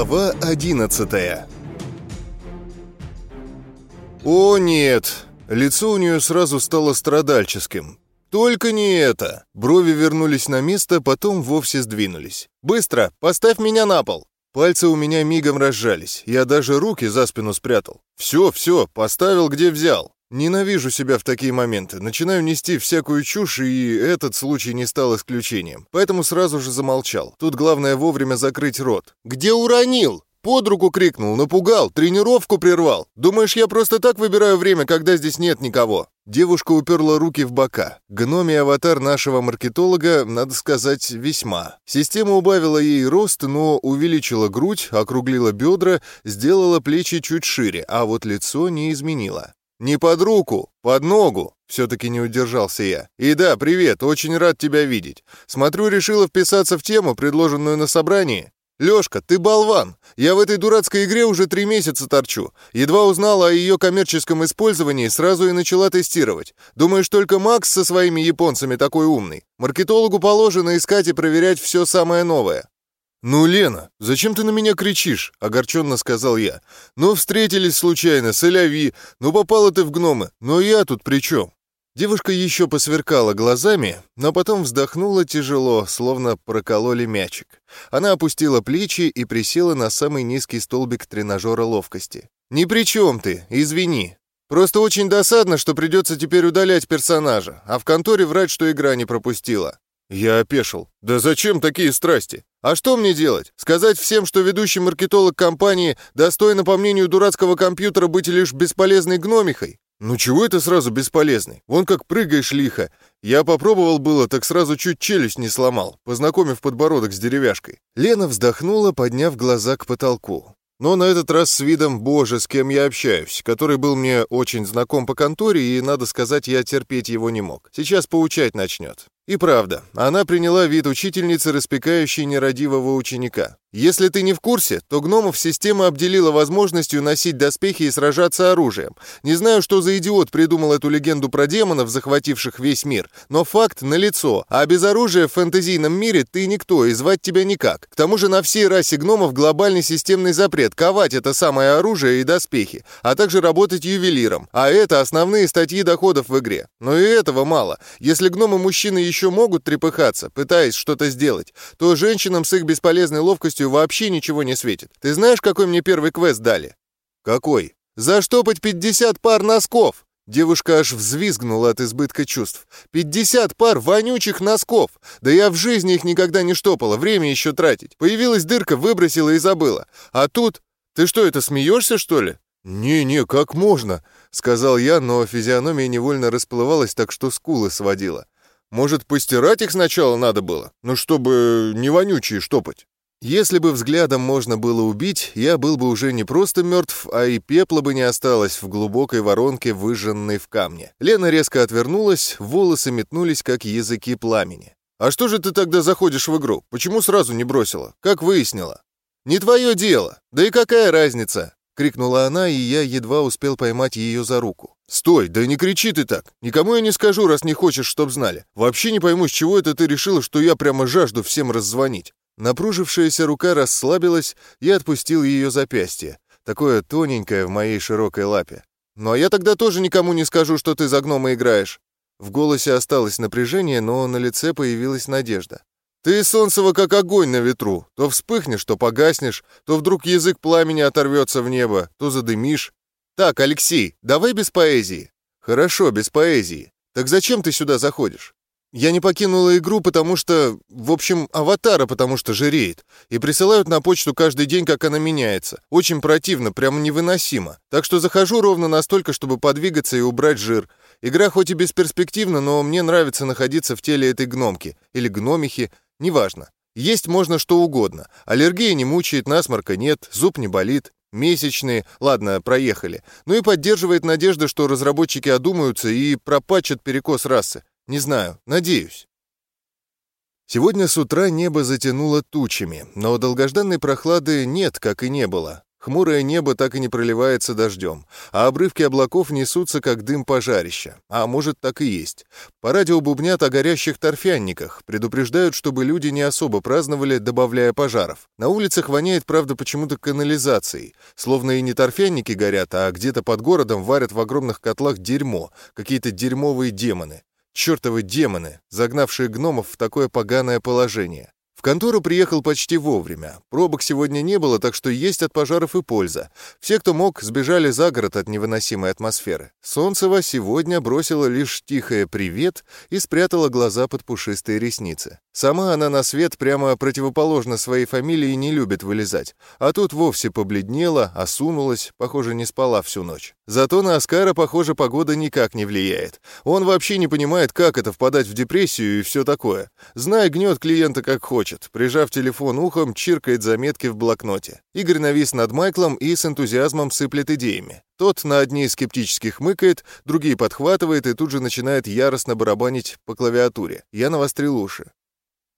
Глава 11 О нет! Лицо у нее сразу стало страдальческим. Только не это! Брови вернулись на место, потом вовсе сдвинулись. «Быстро! Поставь меня на пол!» Пальцы у меня мигом разжались. Я даже руки за спину спрятал. «Все, все, поставил, где взял». Ненавижу себя в такие моменты. Начинаю нести всякую чушь, и этот случай не стал исключением. Поэтому сразу же замолчал. Тут главное вовремя закрыть рот. «Где уронил?» Под руку крикнул, напугал, тренировку прервал. Думаешь, я просто так выбираю время, когда здесь нет никого?» Девушка уперла руки в бока. Гномий аватар нашего маркетолога, надо сказать, весьма. Система убавила ей рост, но увеличила грудь, округлила бедра, сделала плечи чуть шире, а вот лицо не изменила. «Не под руку, под ногу!» Все-таки не удержался я. «И да, привет, очень рад тебя видеть. Смотрю, решила вписаться в тему, предложенную на собрании. Лёшка, ты болван! Я в этой дурацкой игре уже три месяца торчу. Едва узнала о ее коммерческом использовании, сразу и начала тестировать. Думаешь, только Макс со своими японцами такой умный? Маркетологу положено искать и проверять все самое новое. «Ну, Лена, зачем ты на меня кричишь?» — огорченно сказал я. «Ну, встретились случайно, соляви, ну попала ты в гномы, но я тут при чем?» Девушка еще посверкала глазами, но потом вздохнула тяжело, словно прокололи мячик. Она опустила плечи и присела на самый низкий столбик тренажера ловкости. «Ни при чем ты, извини. Просто очень досадно, что придется теперь удалять персонажа, а в конторе врать, что игра не пропустила». Я опешил. «Да зачем такие страсти? А что мне делать? Сказать всем, что ведущий маркетолог компании достойно, по мнению дурацкого компьютера, быть лишь бесполезной гномихой? Ну чего это сразу бесполезный? Вон как прыгаешь лихо. Я попробовал было, так сразу чуть челюсть не сломал, познакомив подбородок с деревяшкой. Лена вздохнула, подняв глаза к потолку. Но на этот раз с видом «Боже, с кем я общаюсь», который был мне очень знаком по конторе, и, надо сказать, я терпеть его не мог. Сейчас поучать начнет. И правда, она приняла вид учительницы, распекающей нерадивого ученика. Если ты не в курсе, то гномов система обделила возможностью носить доспехи и сражаться оружием. Не знаю, что за идиот придумал эту легенду про демонов, захвативших весь мир, но факт налицо. А без оружия в фэнтезийном мире ты никто, и звать тебя никак. К тому же на всей расе гномов глобальный системный запрет ковать это самое оружие и доспехи, а также работать ювелиром. А это основные статьи доходов в игре. Но и этого мало. Если гномы-мужчины еще могут трепыхаться, пытаясь что-то сделать, то женщинам с их бесполезной ловкостью вообще ничего не светит. Ты знаешь, какой мне первый квест дали?» «Какой?» «Заштопать 50 пар носков!» Девушка аж взвизгнула от избытка чувств. «Пятьдесят пар вонючих носков! Да я в жизни их никогда не штопала, время еще тратить. Появилась дырка, выбросила и забыла. А тут... Ты что, это смеешься, что ли?» «Не-не, как можно?» — сказал я, но физиономия невольно расплывалась, так что скулы сводила. «Может, постирать их сначала надо было? Ну, чтобы не вонючие штопать?» Если бы взглядом можно было убить, я был бы уже не просто мертв, а и пепла бы не осталось в глубокой воронке, выжженной в камне. Лена резко отвернулась, волосы метнулись, как языки пламени. «А что же ты тогда заходишь в игру? Почему сразу не бросила? Как выяснила?» «Не твое дело! Да и какая разница?» — крикнула она, и я едва успел поймать ее за руку. «Стой, да не кричи ты так! Никому я не скажу, раз не хочешь, чтоб знали. Вообще не пойму, с чего это ты решила, что я прямо жажду всем раззвонить. Напружившаяся рука расслабилась, я отпустил ее запястье, такое тоненькое в моей широкой лапе. «Ну а я тогда тоже никому не скажу, что ты за гнома играешь». В голосе осталось напряжение, но на лице появилась надежда. «Ты, Солнцева, как огонь на ветру. То вспыхнешь, то погаснешь, то вдруг язык пламени оторвется в небо, то задымишь. Так, Алексей, давай без поэзии». «Хорошо, без поэзии. Так зачем ты сюда заходишь?» Я не покинула игру, потому что... В общем, аватара, потому что жиреет. И присылают на почту каждый день, как она меняется. Очень противно, прямо невыносимо. Так что захожу ровно настолько, чтобы подвигаться и убрать жир. Игра хоть и бесперспективна, но мне нравится находиться в теле этой гномки. Или гномихи, неважно. Есть можно что угодно. Аллергия не мучает, насморка нет, зуб не болит. Месячные, ладно, проехали. Ну и поддерживает надежда, что разработчики одумаются и пропачат перекос расы. Не знаю, надеюсь. Сегодня с утра небо затянуло тучами, но долгожданной прохлады нет, как и не было. Хмурое небо так и не проливается дождем, а обрывки облаков несутся, как дым пожарища. А может, так и есть. По радио бубнят о горящих торфянниках, предупреждают, чтобы люди не особо праздновали, добавляя пожаров. На улицах воняет, правда, почему-то канализацией. Словно и не торфянники горят, а где-то под городом варят в огромных котлах дерьмо, какие-то дерьмовые демоны. Чёртовы демоны, загнавшие гномов в такое поганое положение. В контору приехал почти вовремя. Пробок сегодня не было, так что есть от пожаров и польза. Все, кто мог, сбежали за город от невыносимой атмосферы. Солнцева сегодня бросила лишь тихое «привет» и спрятала глаза под пушистые ресницы. Сама она на свет прямо противоположно своей фамилии не любит вылезать. А тут вовсе побледнела, осунулась, похоже, не спала всю ночь. Зато на Оскара, похоже, погода никак не влияет. Он вообще не понимает, как это впадать в депрессию и все такое. Знай, гнет клиента как хочет. Прижав телефон ухом, чиркает заметки в блокноте. Игорь навис над Майклом и с энтузиазмом сыплет идеями. Тот на одни скептически хмыкает, другие подхватывает и тут же начинает яростно барабанить по клавиатуре. Я навострил уши.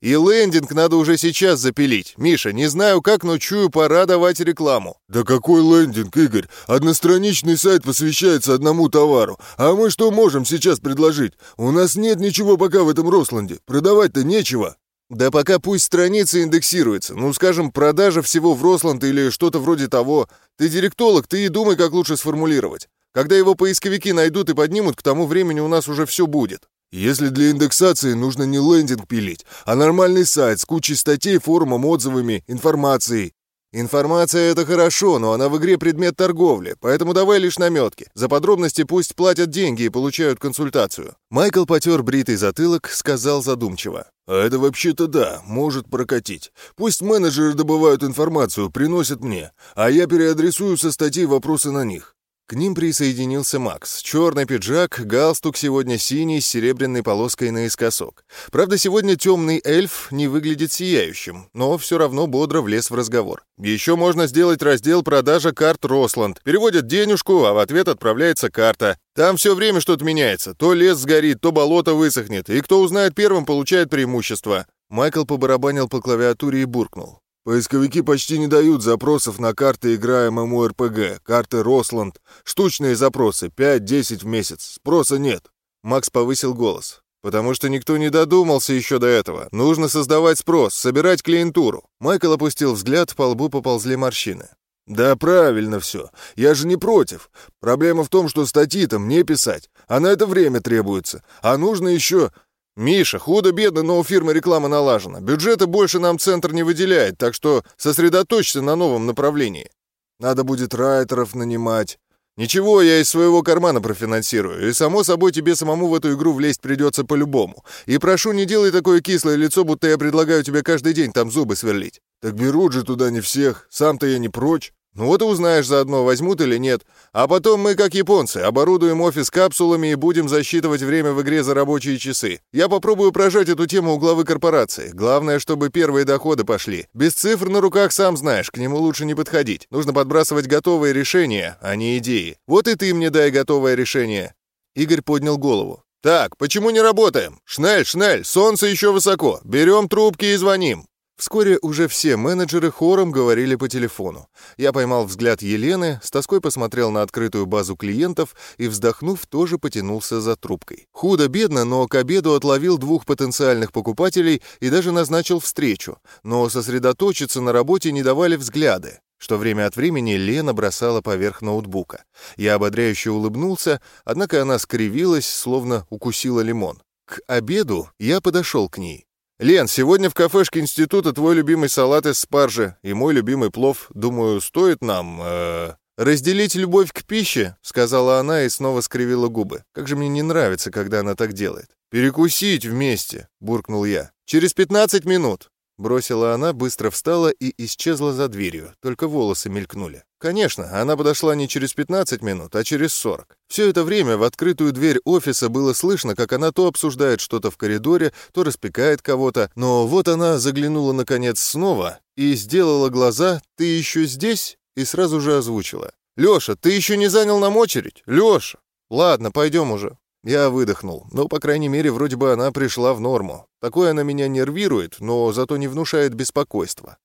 И лендинг надо уже сейчас запилить. Миша, не знаю как, но чую, пора давать рекламу. Да какой лендинг, Игорь? Одностраничный сайт посвящается одному товару. А мы что можем сейчас предложить? У нас нет ничего пока в этом Росланде. Продавать-то нечего. Да пока пусть страница индексируется. Ну, скажем, продажа всего в Росланд или что-то вроде того. Ты директолог, ты и думай, как лучше сформулировать. Когда его поисковики найдут и поднимут, к тому времени у нас уже все будет. Если для индексации нужно не лендинг пилить, а нормальный сайт с кучей статей, форумом, отзывами, информацией. Информация — это хорошо, но она в игре предмет торговли, поэтому давай лишь наметки. За подробности пусть платят деньги и получают консультацию. Майкл потер бритый затылок, сказал задумчиво. А это вообще-то да, может прокатить. Пусть менеджеры добывают информацию, приносят мне, а я переадресую со статей вопросы на них. К ним присоединился Макс. Черный пиджак, галстук сегодня синий с серебряной полоской наискосок. Правда, сегодня темный эльф не выглядит сияющим, но все равно бодро влез в разговор. Еще можно сделать раздел «Продажа карт Росланд». Переводят денежку, а в ответ отправляется карта. Там все время что-то меняется. То лес сгорит, то болото высохнет, и кто узнает первым, получает преимущество. Майкл побарабанил по клавиатуре и буркнул. Поисковики почти не дают запросов на карты игра ММО-РПГ, карты Росланд, штучные запросы, 5-10 в месяц. Спроса нет. Макс повысил голос. «Потому что никто не додумался еще до этого. Нужно создавать спрос, собирать клиентуру». Майкл опустил взгляд, по лбу поползли морщины. «Да правильно все. Я же не против. Проблема в том, что статьи-то мне писать, а на это время требуется. А нужно еще «Миша, худо-бедно, но у фирмы реклама налажена. Бюджета больше нам центр не выделяет, так что сосредоточься на новом направлении. Надо будет райтеров нанимать». «Ничего, я из своего кармана профинансирую, и, само собой, тебе самому в эту игру влезть придется по-любому. И прошу, не делай такое кислое лицо, будто я предлагаю тебе каждый день там зубы сверлить». «Так берут же туда не всех, сам-то я не прочь». Ну вот и узнаешь заодно, возьмут или нет. А потом мы, как японцы, оборудуем офис капсулами и будем засчитывать время в игре за рабочие часы. Я попробую прожать эту тему у главы корпорации. Главное, чтобы первые доходы пошли. Без цифр на руках, сам знаешь, к нему лучше не подходить. Нужно подбрасывать готовые решения, а не идеи. Вот и ты мне дай готовое решение». Игорь поднял голову. «Так, почему не работаем? Шнель, Шнель, солнце еще высоко. Берем трубки и звоним». Вскоре уже все менеджеры хором говорили по телефону. Я поймал взгляд Елены, с тоской посмотрел на открытую базу клиентов и, вздохнув, тоже потянулся за трубкой. Худо-бедно, но к обеду отловил двух потенциальных покупателей и даже назначил встречу. Но сосредоточиться на работе не давали взгляды что время от времени Лена бросала поверх ноутбука. Я ободряюще улыбнулся, однако она скривилась, словно укусила лимон. К обеду я подошел к ней. «Лен, сегодня в кафешке института твой любимый салат из спаржи и мой любимый плов. Думаю, стоит нам... Э, «Разделить любовь к пище», — сказала она и снова скривила губы. «Как же мне не нравится, когда она так делает». «Перекусить вместе», — буркнул я. «Через пятнадцать минут». Бросила она, быстро встала и исчезла за дверью, только волосы мелькнули. Конечно, она подошла не через 15 минут, а через 40. Все это время в открытую дверь офиса было слышно, как она то обсуждает что-то в коридоре, то распекает кого-то, но вот она заглянула наконец снова и сделала глаза «Ты еще здесь?» и сразу же озвучила. «Леша, ты еще не занял нам очередь? Леша!» «Ладно, пойдем уже». Я выдохнул. Ну, по крайней мере, вроде бы она пришла в норму. Такое она меня нервирует, но зато не внушает беспокойства.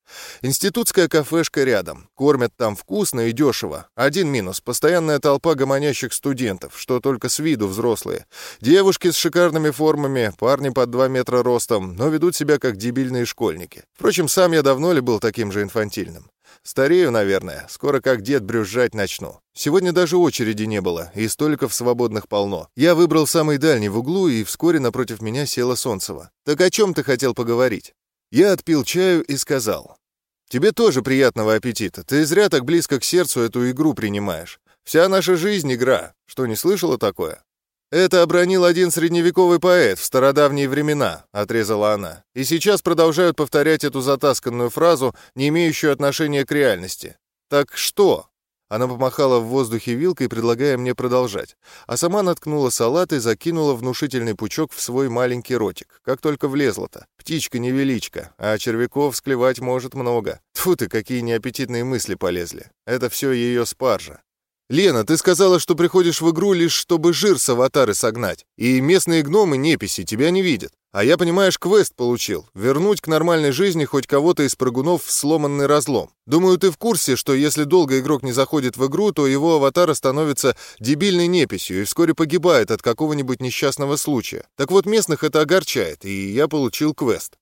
Институтская кафешка рядом. Кормят там вкусно и дешево. Один минус — постоянная толпа гомонящих студентов, что только с виду взрослые. Девушки с шикарными формами, парни под 2 метра ростом, но ведут себя как дебильные школьники. Впрочем, сам я давно ли был таким же инфантильным? Старею, наверное. Скоро как дед брюзжать начну. Сегодня даже очереди не было, и столиков свободных полно. Я выбрал самый дальний в углу, и вскоре напротив меня села Солнцева. «Так о чем ты хотел поговорить?» Я отпил чаю и сказал. «Тебе тоже приятного аппетита. Ты зря так близко к сердцу эту игру принимаешь. Вся наша жизнь — игра. Что, не слышала такое?» «Это обронил один средневековый поэт в стародавние времена», — отрезала она. «И сейчас продолжают повторять эту затасканную фразу, не имеющую отношения к реальности. Так что?» Она помахала в воздухе вилкой, предлагая мне продолжать. А сама наткнула салат и закинула внушительный пучок в свой маленький ротик. Как только влезла-то. Птичка-невеличка, а червяков склевать может много. Тьфу ты, какие неаппетитные мысли полезли. Это все ее спаржа. «Лена, ты сказала, что приходишь в игру лишь чтобы жир с аватары согнать, и местные гномы-неписи тебя не видят. А я, понимаешь, квест получил — вернуть к нормальной жизни хоть кого-то из прыгунов в сломанный разлом. Думаю, ты в курсе, что если долго игрок не заходит в игру, то его аватар становится дебильной неписью и вскоре погибает от какого-нибудь несчастного случая. Так вот, местных это огорчает, и я получил квест.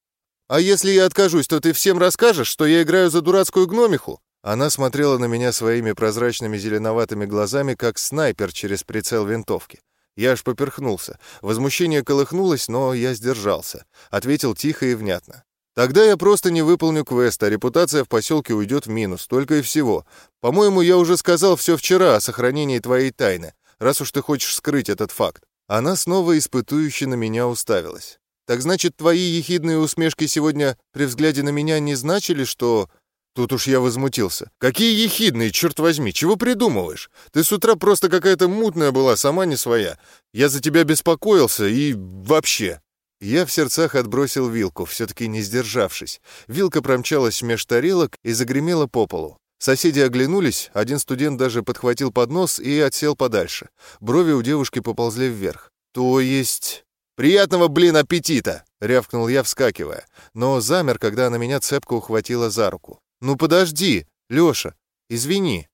А если я откажусь, то ты всем расскажешь, что я играю за дурацкую гномиху? Она смотрела на меня своими прозрачными зеленоватыми глазами, как снайпер через прицел винтовки. Я аж поперхнулся. Возмущение колыхнулось, но я сдержался. Ответил тихо и внятно. «Тогда я просто не выполню квест, а репутация в поселке уйдет в минус, только и всего. По-моему, я уже сказал все вчера о сохранении твоей тайны, раз уж ты хочешь скрыть этот факт». Она снова испытующе на меня уставилась. «Так значит, твои ехидные усмешки сегодня при взгляде на меня не значили, что Тут уж я возмутился. «Какие ехидные, черт возьми! Чего придумываешь? Ты с утра просто какая-то мутная была, сама не своя. Я за тебя беспокоился и... вообще...» Я в сердцах отбросил вилку, все-таки не сдержавшись. Вилка промчалась меж тарелок и загремела по полу. Соседи оглянулись, один студент даже подхватил поднос и отсел подальше. Брови у девушки поползли вверх. «То есть...» «Приятного, блин, аппетита!» — рявкнул я, вскакивая. Но замер, когда она меня цепко ухватила за руку. «Ну подожди, Лёша, извини».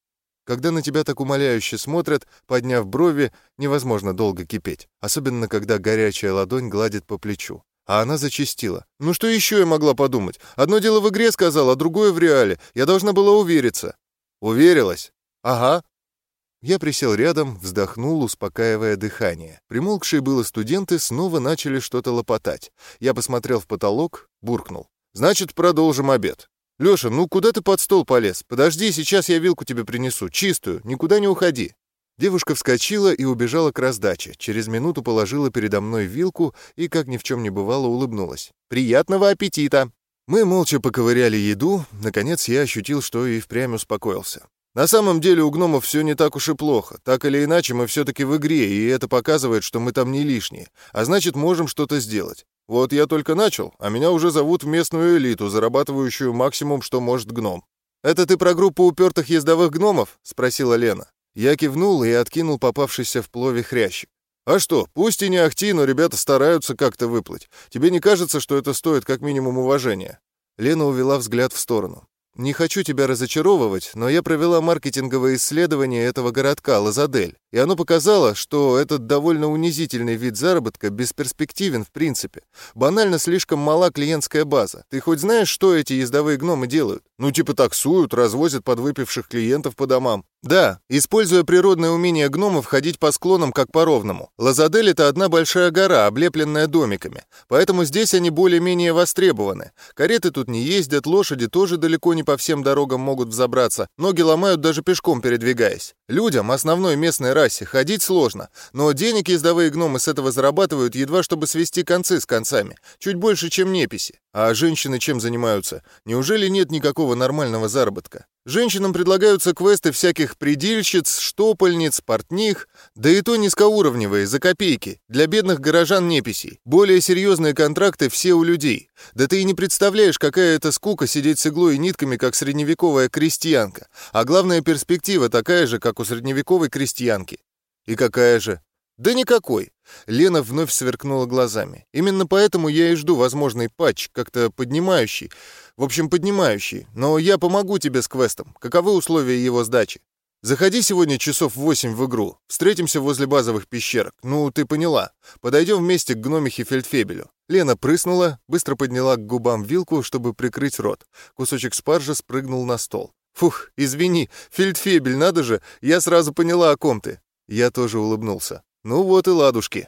Когда на тебя так умоляюще смотрят, подняв брови, невозможно долго кипеть, особенно когда горячая ладонь гладит по плечу. А она зачастила. «Ну что еще я могла подумать? Одно дело в игре сказал, а другое в реале. Я должна была увериться». «Уверилась?» «Ага». Я присел рядом, вздохнул, успокаивая дыхание. Примолкшие было студенты снова начали что-то лопотать. Я посмотрел в потолок, буркнул. «Значит, продолжим обед. «Лёша, ну куда ты под стол полез? Подожди, сейчас я вилку тебе принесу, чистую, никуда не уходи». Девушка вскочила и убежала к раздаче. Через минуту положила передо мной вилку и, как ни в чем не бывало, улыбнулась. «Приятного аппетита!» Мы молча поковыряли еду. Наконец я ощутил, что и впрямь успокоился. На самом деле у гномов все не так уж и плохо. Так или иначе, мы все-таки в игре, и это показывает, что мы там не лишние. А значит, можем что-то сделать. Вот я только начал, а меня уже зовут в местную элиту, зарабатывающую максимум, что может гном. «Это ты про группу упертых ездовых гномов?» — спросила Лена. Я кивнул и откинул попавшийся в плове хрящик. «А что, пусть и не ахти, но ребята стараются как-то выплыть. Тебе не кажется, что это стоит как минимум уважения?» Лена увела взгляд в сторону. Не хочу тебя разочаровывать, но я провела маркетинговое исследование этого городка Лазадель, и оно показало, что этот довольно унизительный вид заработка бесперспективен в принципе. Банально слишком мала клиентская база. Ты хоть знаешь, что эти ездовые гномы делают? Ну типа таксуют, развозят подвыпивших клиентов по домам. Да, используя природное умение гномов ходить по склонам как по ровному. Лазадель — это одна большая гора, облепленная домиками, поэтому здесь они более-менее востребованы. Кареты тут не ездят, лошади тоже далеко не по всем дорогам могут взобраться, ноги ломают даже пешком передвигаясь. Людям, основной местной расе, ходить сложно, но денег ездовые гномы с этого зарабатывают едва чтобы свести концы с концами, чуть больше, чем неписи. А женщины чем занимаются? Неужели нет никакого нормального заработка? Женщинам предлагаются квесты всяких предильщиц, штопольниц, портних, да и то низкоуровневые, за копейки, для бедных горожан-неписей. Более серьезные контракты все у людей. Да ты и не представляешь, какая это скука сидеть с иглой и нитками, как средневековая крестьянка. А главная перспектива такая же, как у средневековой крестьянки. И какая же? Да никакой. Лена вновь сверкнула глазами. Именно поэтому я и жду возможный патч, как-то поднимающий. В общем, поднимающий. Но я помогу тебе с квестом. Каковы условия его сдачи? Заходи сегодня часов в восемь в игру. Встретимся возле базовых пещерок. Ну, ты поняла. Подойдем вместе к гномихе Фельдфебелю. Лена прыснула, быстро подняла к губам вилку, чтобы прикрыть рот. Кусочек спаржа спрыгнул на стол. «Фух, извини, Фельдфебель, надо же, я сразу поняла, о ком ты». Я тоже улыбнулся. «Ну вот и ладушки».